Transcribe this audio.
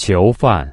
囚犯。